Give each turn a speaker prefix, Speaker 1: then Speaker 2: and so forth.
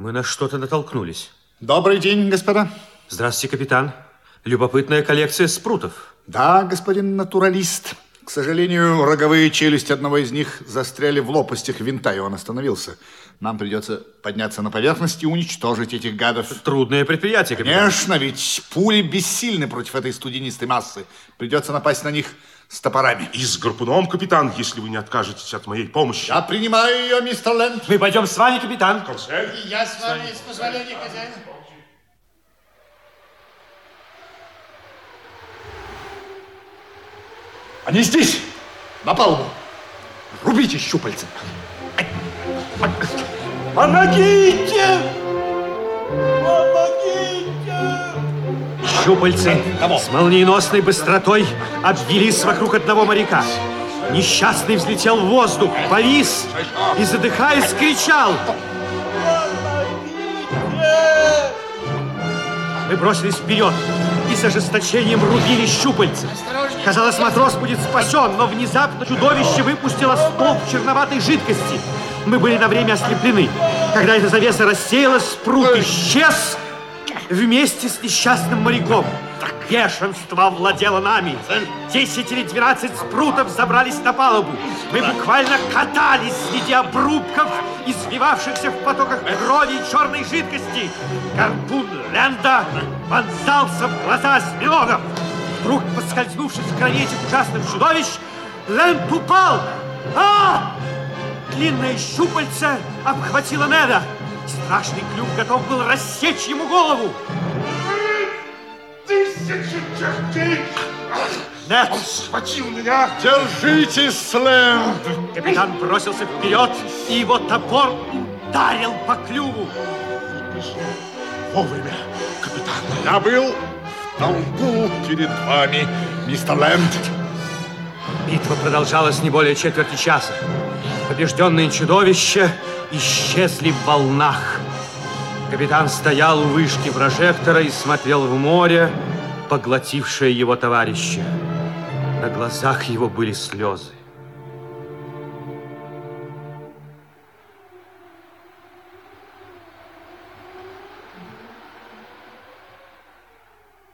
Speaker 1: Мы на что-то натолкнулись.
Speaker 2: Добрый день, господа.
Speaker 1: Здравствуйте, капитан. Любопытная коллекция спрутов.
Speaker 2: Да, господин натуралист. К сожалению, роговые челюсти одного из них застряли в лопастях винта, и он остановился. Нам придется подняться на поверхность и уничтожить этих гадов.
Speaker 1: Трудное предприятие, капитан.
Speaker 2: Конечно, ведь пули бессильны против этой студенистой массы. Придется напасть на них с топорами.
Speaker 3: И с гарпуном, капитан, если вы не откажетесь от моей помощи.
Speaker 2: Я принимаю ее, мистер Лэнд.
Speaker 1: Мы пойдем с вами, капитан.
Speaker 3: Консель?
Speaker 4: Я с вами, с позволения хозяина.
Speaker 2: Они здесь, на палубу. Рубите щупальца.
Speaker 1: Помогите! Помогите! Щупальцы с молниеносной быстротой обвелись вокруг одного моряка. Несчастный взлетел в воздух, повис и, задыхаясь, кричал. Мы бросились вперед и с ожесточением рубили щупальца. Казалось, матрос будет спасен, но внезапно чудовище выпустило столб черноватой жидкости. Мы были на время ослеплены. Когда эта завеса рассеялась, спрут исчез вместе с несчастным моряком. Бешенство владело нами. Десять или двенадцать спрутов забрались на палубу. Мы буквально катались среди обрубков, извивавшихся в потоках крови и черной жидкости. Гарпун Ленда вонзался в глаза осьминогов. Вдруг, поскользнувшись в крови этих ужасных чудовищ, Ленд упал. А! Длинное щупальце обхватило Неда. Страшный клюв готов был рассечь ему голову.
Speaker 3: Тысячи чертей!
Speaker 1: Нед,
Speaker 3: Он схватил меня!
Speaker 2: Держитесь, Лэнд.
Speaker 1: капитан бросился вперед, и его топор ударил по клюву.
Speaker 3: Вовремя, капитан.
Speaker 2: Я был в толпу перед вами, мистер Лэнд.
Speaker 1: Битва продолжалась не более четверти часа. Побежденные чудовища исчезли в волнах. Капитан стоял у вышки прожектора и смотрел в море, поглотившее его товарища. На глазах его были слезы.